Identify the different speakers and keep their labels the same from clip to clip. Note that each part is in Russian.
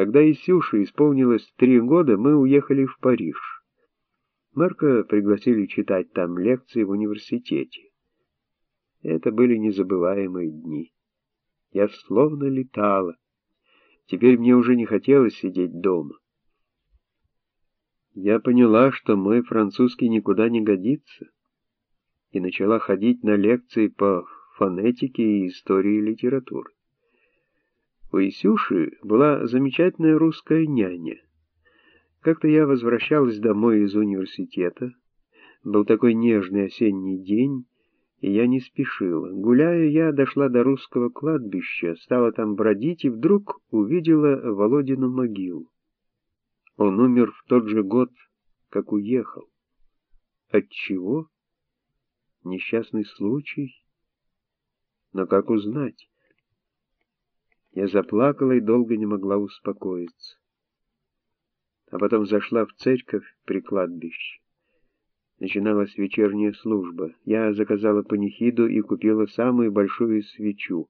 Speaker 1: Когда Исюше исполнилось три года, мы уехали в Париж. Марка пригласили читать там лекции в университете. Это были незабываемые дни. Я словно летала. Теперь мне уже не хотелось сидеть дома. Я поняла, что мой французский никуда не годится, и начала ходить на лекции по фонетике и истории литературы. У Исюши была замечательная русская няня. Как-то я возвращалась домой из университета. Был такой нежный осенний день, и я не спешила. Гуляя, я дошла до русского кладбища, стала там бродить и вдруг увидела Володину могилу. Он умер в тот же год, как уехал. От чего? Несчастный случай? Но как узнать? Я заплакала и долго не могла успокоиться. А потом зашла в церковь при кладбище. Начиналась вечерняя служба. Я заказала панихиду и купила самую большую свечу,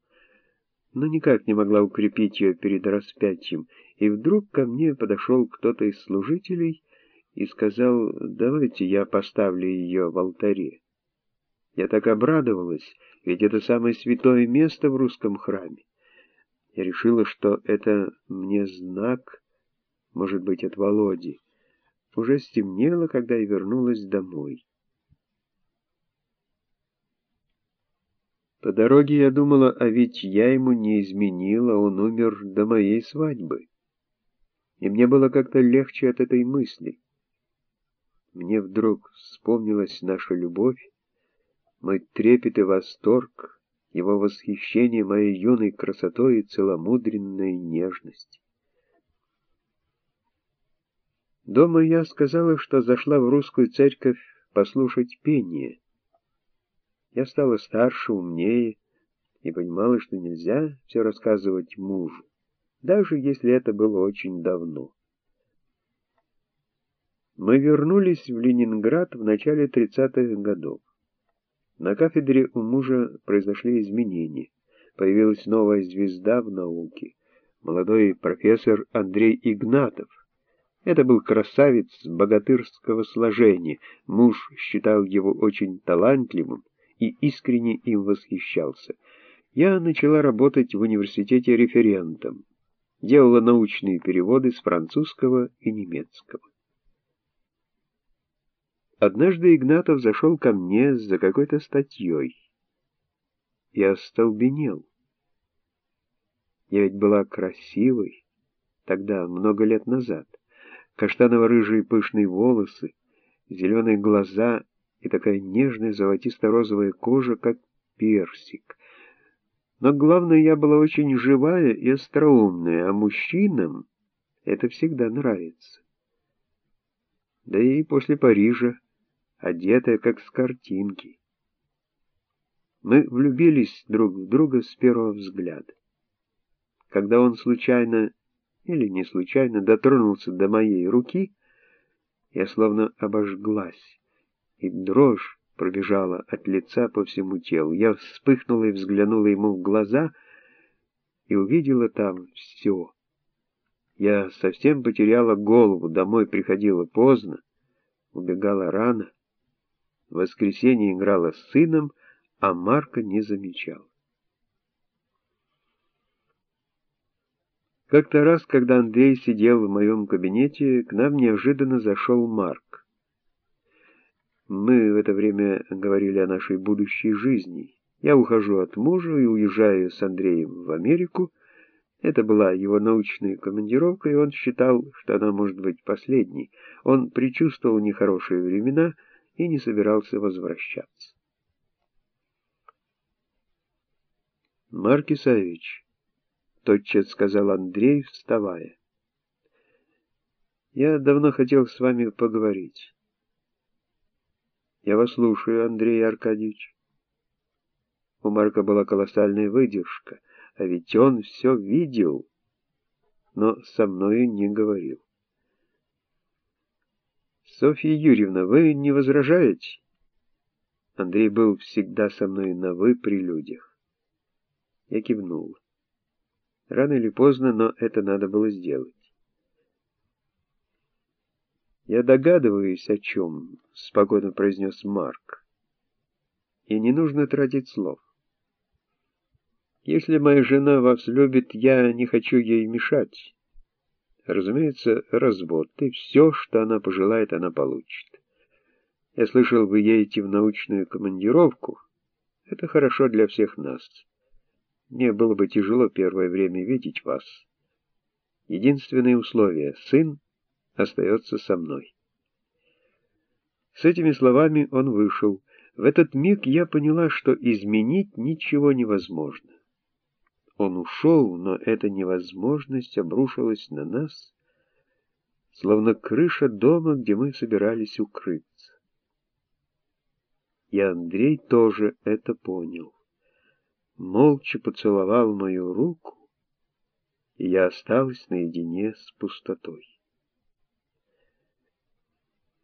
Speaker 1: но никак не могла укрепить ее перед распятием. И вдруг ко мне подошел кто-то из служителей и сказал, давайте я поставлю ее в алтаре. Я так обрадовалась, ведь это самое святое место в русском храме. Я решила, что это мне знак, может быть, от Володи. Уже стемнело, когда я вернулась домой. По дороге я думала, а ведь я ему не изменила, он умер до моей свадьбы. И мне было как-то легче от этой мысли. Мне вдруг вспомнилась наша любовь, мой трепет и восторг, его восхищение моей юной красотой и целомудренной нежности. Дома я сказала, что зашла в русскую церковь послушать пение. Я стала старше, умнее и понимала, что нельзя все рассказывать мужу, даже если это было очень давно. Мы вернулись в Ленинград в начале 30-х годов. На кафедре у мужа произошли изменения. Появилась новая звезда в науке, молодой профессор Андрей Игнатов. Это был красавец богатырского сложения. Муж считал его очень талантливым и искренне им восхищался. Я начала работать в университете референтом. Делала научные переводы с французского и немецкого. Однажды Игнатов зашел ко мне за какой-то статьей. Я остолбенел. Я ведь была красивой тогда, много лет назад. Каштаново-рыжие пышные волосы, зеленые глаза и такая нежная золотисто-розовая кожа, как персик. Но главное, я была очень живая и остроумная, а мужчинам это всегда нравится. Да и после Парижа одетая как с картинки. Мы влюбились друг в друга с первого взгляда. Когда он случайно или не случайно дотронулся до моей руки, я словно обожглась, и дрожь пробежала от лица по всему телу. Я вспыхнула и взглянула ему в глаза и увидела там все. Я совсем потеряла голову, домой приходила поздно, убегала рано. В воскресенье играла с сыном, а Марка не замечал. Как-то раз, когда Андрей сидел в моем кабинете, к нам неожиданно зашел Марк. Мы в это время говорили о нашей будущей жизни. Я ухожу от мужа и уезжаю с Андреем в Америку. Это была его научная командировка, и он считал, что она может быть последней. Он предчувствовал нехорошие времена — и не собирался возвращаться. «Марк Исаевич», — тотчас сказал Андрей, вставая, — «я давно хотел с вами поговорить». «Я вас слушаю, Андрей Аркадьевич». У Марка была колоссальная выдержка, а ведь он все видел, но со мною не говорил. Софья Юрьевна, вы не возражаете? Андрей был всегда со мной на «вы» при людях. Я кивнул. Рано или поздно, но это надо было сделать. «Я догадываюсь, о чем», — спокойно произнес Марк. «И не нужно тратить слов. Если моя жена вас любит, я не хочу ей мешать. Разумеется, развод, и все, что она пожелает, она получит. Я слышал, вы едете в научную командировку. Это хорошо для всех нас. Мне было бы тяжело первое время видеть вас. Единственное условие — сын остается со мной. С этими словами он вышел. В этот миг я поняла, что изменить ничего невозможно. Он ушел, но эта невозможность обрушилась на нас, словно крыша дома, где мы собирались укрыться. И Андрей тоже это понял. Молча поцеловал мою руку, и я осталась наедине с пустотой.